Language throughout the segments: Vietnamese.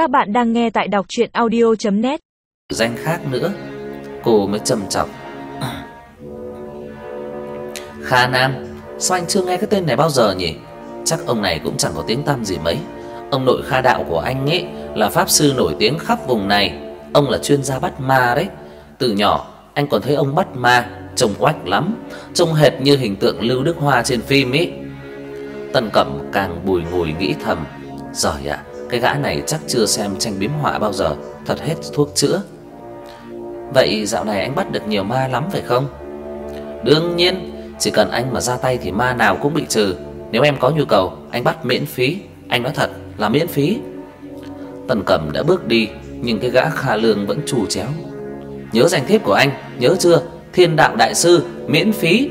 Các bạn đang nghe tại đọc chuyện audio.net Danh khác nữa, Cô mới trầm trọng. Kha Nam, Sao anh chưa nghe cái tên này bao giờ nhỉ? Chắc ông này cũng chẳng có tiếng tăm gì mấy. Ông nội Kha Đạo của anh ấy Là pháp sư nổi tiếng khắp vùng này. Ông là chuyên gia bắt ma đấy. Từ nhỏ, anh còn thấy ông bắt ma, Trông oách lắm, Trông hệt như hình tượng Lưu Đức Hoa trên phim ấy. Tân Cẩm càng bùi ngùi nghĩ thầm Giỏi ạ cái gã này chắc chưa xem tranh biếm họa bao giờ, Thật hết thuốc chữa. Vậy dạo này anh bắt được nhiều ma lắm phải không? Đương nhiên, Chỉ cần anh mà ra tay thì ma nào cũng bị trừ. Nếu em có nhu cầu, Anh bắt miễn phí. Anh nói thật là miễn phí. Tần Cẩm đã bước đi, Nhưng cái gã Kha Lương vẫn trù chéo. Nhớ danh thiếp của anh, Nhớ chưa? Thiên đạo đại sư, Miễn phí.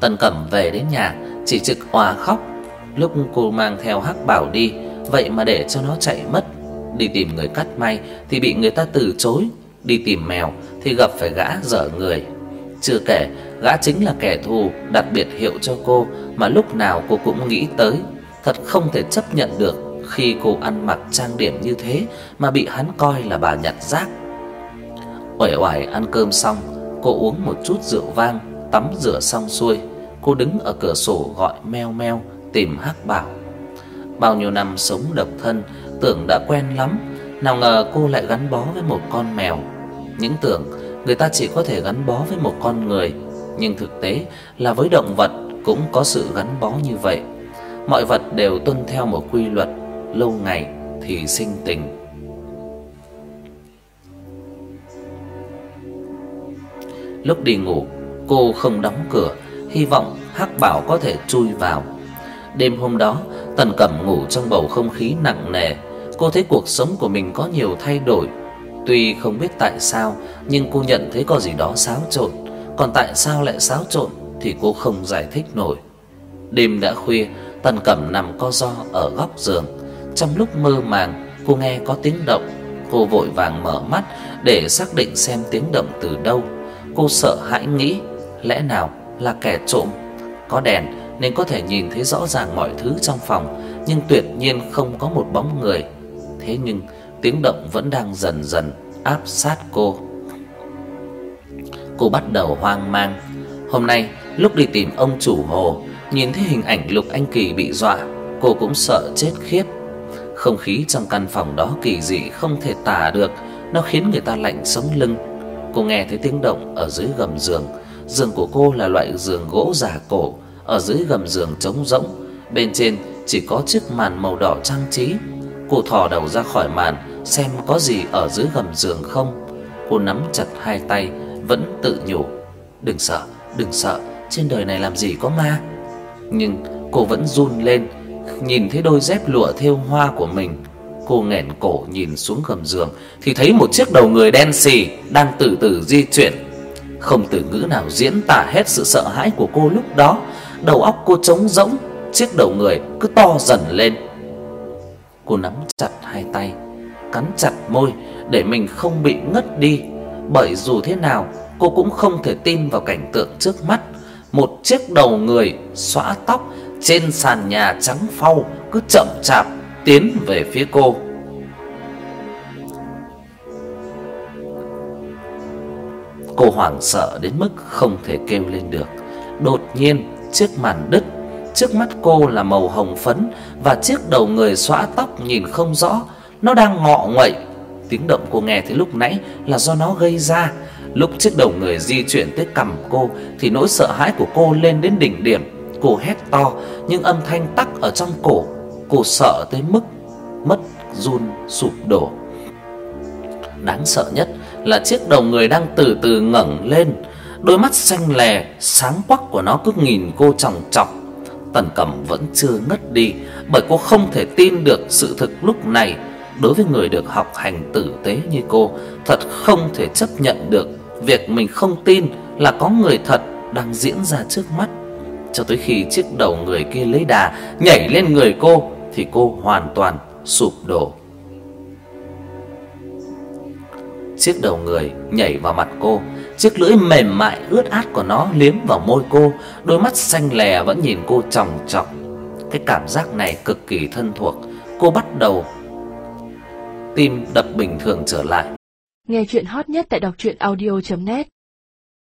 Tần Cẩm về đến nhà, Chỉ trực òa khóc. Lúc cô mang theo hắc bảo đi, Vậy mà để cho nó chạy mất. Đi tìm người cắt may Thì bị người ta từ chối, Đi tìm mèo Thì gặp phải gã dở người. Chưa kể, gã chính là kẻ thù Đặc biệt hiệu cho cô Mà lúc nào cô cũng nghĩ tới. Thật không thể chấp nhận được Khi cô ăn mặc trang điểm như thế Mà bị hắn coi là bà nhặt rác. Uể oải ăn cơm xong, Cô uống một chút rượu vang, Tắm rửa xong xuôi. Cô đứng ở cửa sổ gọi meo meo tìm Hắc Bảo. Bao nhiêu năm sống độc thân, tưởng đã quen lắm, nào ngờ cô lại gắn bó với một con mèo. Những tưởng người ta chỉ có thể gắn bó với một con người, nhưng thực tế là với động vật cũng có sự gắn bó như vậy. Mọi vật đều tuân theo một quy luật, lâu ngày thì sinh tình. Lúc đi ngủ, cô không đóng cửa, hy vọng Hắc Bảo có thể chui vào Đêm hôm đó, Tần Cẩm ngủ trong bầu không khí nặng nề. Cô thấy cuộc sống của mình có nhiều thay đổi. Tuy không biết tại sao, nhưng cô nhận thấy có gì đó xáo trộn. Còn tại sao lại xáo trộn thì cô không giải thích nổi. Đêm đã khuya, Tần Cẩm nằm co ro ở góc giường. Trong lúc mơ màng, cô nghe có tiếng động. Cô vội vàng mở mắt để xác định xem tiếng động từ đâu. Cô sợ hãi nghĩ, lẽ nào là kẻ trộm? Có đèn nên có thể nhìn thấy rõ ràng mọi thứ trong phòng, nhưng tuyệt nhiên không có một bóng người. Thế nhưng tiếng động vẫn đang dần dần áp sát cô. Cô bắt đầu hoang mang. Hôm nay, lúc đi tìm ông chủ hồ, nhìn thấy hình ảnh Lục Anh Kỳ bị dọa, cô cũng sợ chết khiếp. Không khí trong căn phòng đó kỳ dị không thể tả được, nó khiến người ta lạnh sống lưng. Cô nghe thấy tiếng động ở dưới gầm giường. Giường của cô là loại giường gỗ giả cổ, ở dưới gầm giường trống rỗng, bên trên chỉ có chiếc màn màu đỏ trang trí. Cô thò đầu ra khỏi màn xem có gì ở dưới gầm giường không. Cô nắm chặt hai tay, vẫn tự nhủ, đừng sợ, đừng sợ, trên đời này làm gì có ma. Nhưng cô vẫn run lên, nhìn thấy đôi dép lụa thêu hoa của mình. Cô nghẹn cổ nhìn xuống gầm giường thì thấy một chiếc đầu người đen xì đang từ từ di chuyển. Không từ ngữ nào diễn tả hết sự sợ hãi của cô lúc đó đầu óc cô trống rỗng, chiếc đầu người cứ to dần lên. Cô nắm chặt hai tay, cắn chặt môi để mình không bị ngất đi, bởi dù thế nào cô cũng không thể tin vào cảnh tượng trước mắt, một chiếc đầu người xõa tóc trên sàn nhà trắng phau cứ chậm chạp tiến về phía cô. Cô hoảng sợ đến mức không thể kêu lên được. Đột nhiên, chiếc màn đứt, trước mắt cô là màu hồng phấn và chiếc đầu người xõa tóc nhìn không rõ, nó đang ngọ nguậy. Tiếng động cô nghe thấy lúc nãy là do nó gây ra. Lúc chiếc đầu người di chuyển tới cằm cô thì nỗi sợ hãi của cô lên đến đỉnh điểm. Cô hét to nhưng âm thanh tắc ở trong cổ. Cô sợ tới mức mất run sụp đổ. Đáng sợ nhất là chiếc đầu người đang từ từ ngẩng lên Đôi mắt xanh lè sáng quắc của nó cứ nhìn cô chòng chọc. Tần Cẩm vẫn chưa ngất đi bởi cô không thể tin được sự thực lúc này. Đối với người được học hành tử tế như cô, thật không thể chấp nhận được việc mình không tin là có người thật đang diễn ra trước mắt. Cho tới khi chiếc đầu người kia lấy đà nhảy lên người cô thì cô hoàn toàn sụp đổ. Chiếc đầu người nhảy vào mặt cô, chiếc lưỡi mềm mại ướt át của nó liếm vào môi cô, đôi mắt xanh lè vẫn nhìn cô chòng chọc. Cái cảm giác này cực kỳ thân thuộc, cô bắt đầu tim đập bình thường trở lại. Nghe chuyện hot nhất tại đọc truyện audio net